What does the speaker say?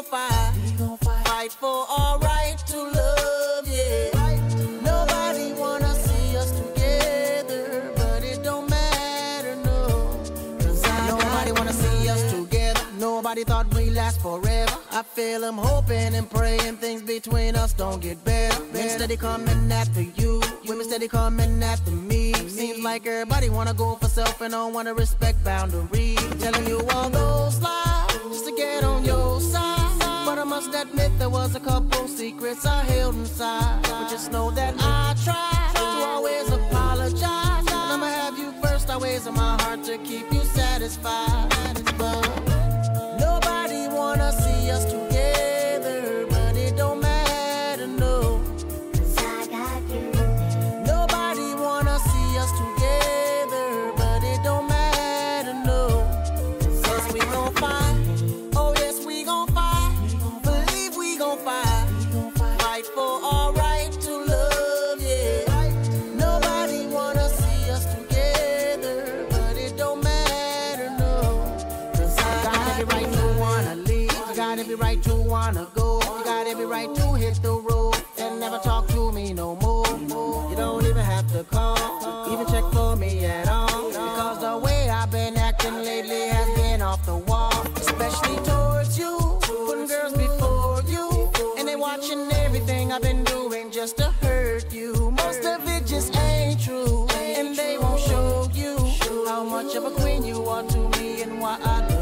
We gon' fight. Fight for our right to love, yeah. Nobody wanna see us together, but it don't matter, no. Cause I Nobody wanna see us together. Nobody thought we last forever. I feel I'm hoping and praying things between us don't get better. Men steady coming after you, women steady coming after me. Seems like everybody wanna go for self and don't wanna respect boundaries. Telling you all those lies just to get on must admit there was a couple secrets I held inside. But just know that I tried to always apologize. And I'ma have you first always in my heart to keep you satisfied. But got every right to wanna go. You got every right to hit the road and never talk to me no more. You don't even have to call, even check for me at all. Because the way I've been acting lately has been off the wall, especially towards you. Putting girls before you, and they watching everything I've been doing just to hurt you. Most of it just ain't true, and they won't show you how much of a queen you are to me and why I.